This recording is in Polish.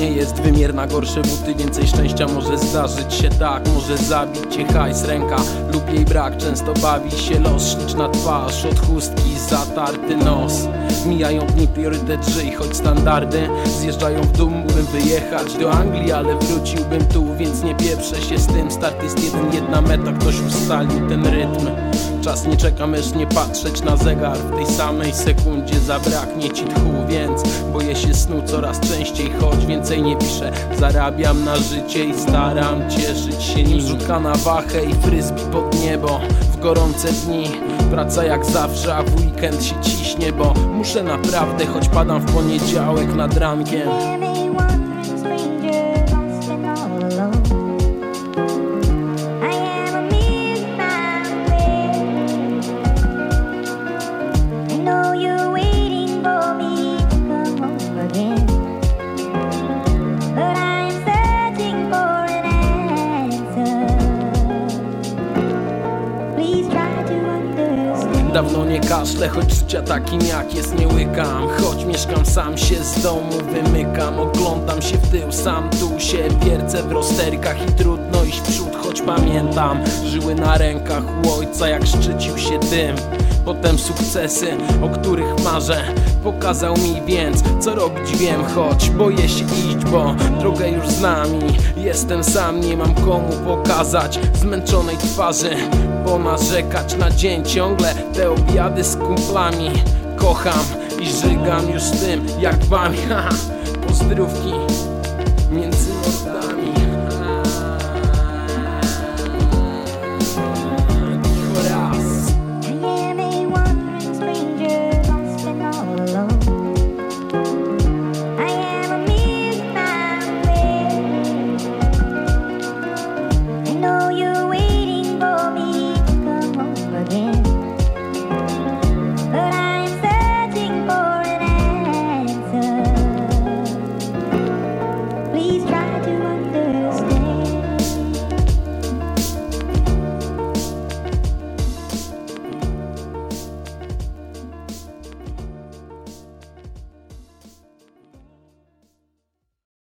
nie jest wymierna Gorsze buty, więcej szczęścia może zdarzyć się tak. Może zabić cię hajs, ręka lub jej brak. Często bawi się los, szliczna twarz Od chustki zatarty nos. Mijają dni, priorytet żyj, choć standardy Zjeżdżają w dół, mógłbym wyjechać do Anglii Ale wróciłbym tu, więc nie pieprzę się z tym. Start jest jeden, jedna meta, ktoś ustalił ten rytm. Czas nie czeka, mysz nie patrzeć na zegar. W tej samej sekundzie zabraknie ci tchu Więc boję się snu coraz częściej. Choć więcej nie piszę Zarabiam na życie i staram cieszyć się nim. Rzutka na wachę i fryzbi pod niebo Gorące dni. Praca jak zawsze, a w weekend się ciśnie Bo muszę naprawdę, choć padam w poniedziałek nad rankiem Dawno nie kaszlę, choć życia takim jak jest nie łykam. Choć mieszkam sam się z domu wymykam Oglądam się w tył, sam tu się wiercę w rozterkach I trudno iść w przód, choć pamiętam Żyły na rękach u ojca jak szczycił się dym Potem sukcesy, o których marzę. Pokazał mi więc, co robić wiem Choć boję się iść, bo drogę już znam i Jestem sam, nie mam komu pokazać Zmęczonej twarzy Ponarzekać na dzień ciągle Te obiady z kumplami. Kocham i żygam już tym jak Haha, Pozdrówki między